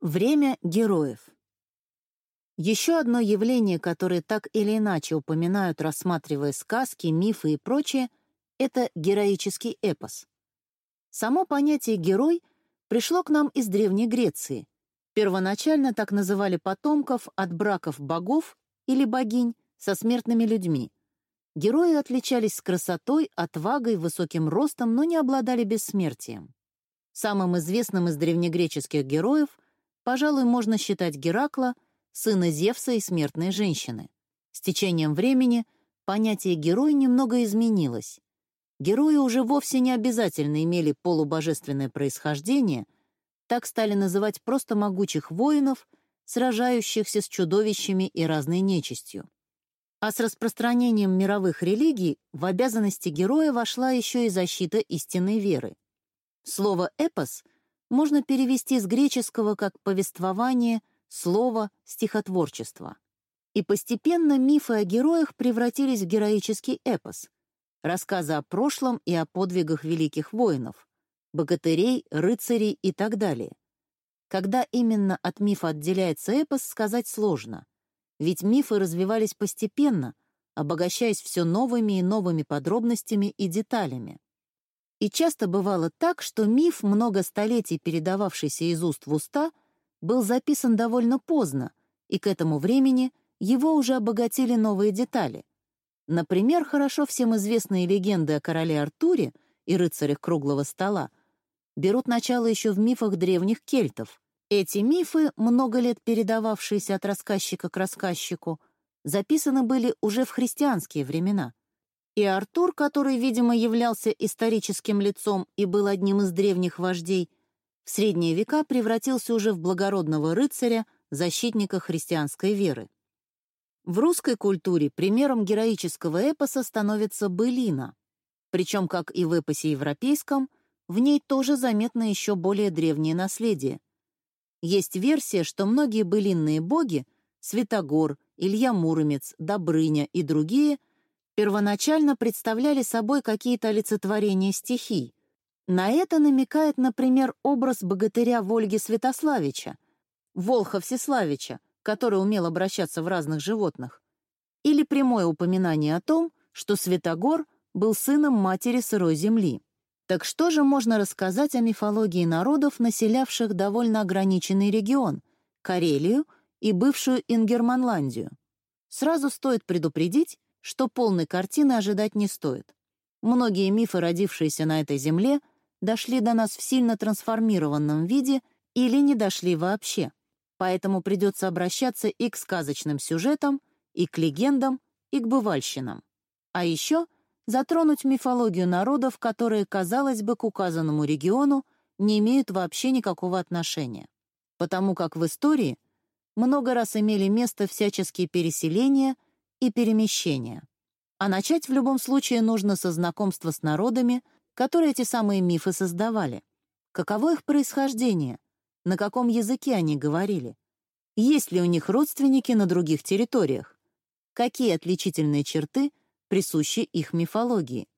Время героев. Еще одно явление, которое так или иначе упоминают, рассматривая сказки, мифы и прочее, это героический эпос. Само понятие «герой» пришло к нам из Древней Греции. Первоначально так называли потомков от браков богов или богинь со смертными людьми. Герои отличались красотой, отвагой, высоким ростом, но не обладали бессмертием. Самым известным из древнегреческих героев, пожалуй, можно считать Геракла, сына Зевса и смертной женщины. С течением времени понятие «герой» немного изменилось. Герои уже вовсе не обязательно имели полубожественное происхождение, так стали называть просто могучих воинов, сражающихся с чудовищами и разной нечистью. А с распространением мировых религий в обязанности героя вошла еще и защита истинной веры. Слово «эпос» можно перевести с греческого как повествование, слово, стихотворчество. И постепенно мифы о героях превратились в героический эпос, рассказы о прошлом и о подвигах великих воинов, богатырей, рыцарей и так далее. Когда именно от мифа отделяется эпос, сказать сложно — ведь мифы развивались постепенно, обогащаясь все новыми и новыми подробностями и деталями. И часто бывало так, что миф, много столетий передававшийся из уст в уста, был записан довольно поздно, и к этому времени его уже обогатили новые детали. Например, хорошо всем известные легенды о короле Артуре и рыцарях круглого стола берут начало еще в мифах древних кельтов, эти мифы, много лет передававшиеся от рассказчика к рассказчику, записаны были уже в христианские времена. И Артур, который, видимо, являлся историческим лицом и был одним из древних вождей, в средние века превратился уже в благородного рыцаря, защитника христианской веры. В русской культуре примером героического эпоса становится былина, причем, как и в эпосе европейском, в ней тоже заметно еще более древнее наследие — есть версия, что многие былинные боги — Святогор, Илья Муромец, Добрыня и другие — первоначально представляли собой какие-то олицетворения стихий. На это намекает, например, образ богатыря Вольги Святославича, Волха Всеславича, который умел обращаться в разных животных, или прямое упоминание о том, что Святогор был сыном матери сырой земли. Так что же можно рассказать о мифологии народов, населявших довольно ограниченный регион — Карелию и бывшую Ингерманландию? Сразу стоит предупредить, что полной картины ожидать не стоит. Многие мифы, родившиеся на этой земле, дошли до нас в сильно трансформированном виде или не дошли вообще. Поэтому придется обращаться и к сказочным сюжетам, и к легендам, и к бывальщинам. А еще — затронуть мифологию народов, которые, казалось бы, к указанному региону не имеют вообще никакого отношения, потому как в истории много раз имели место всяческие переселения и перемещения. А начать в любом случае нужно со знакомства с народами, которые эти самые мифы создавали. Каково их происхождение? На каком языке они говорили? Есть ли у них родственники на других территориях? Какие отличительные черты присущи их мифологии.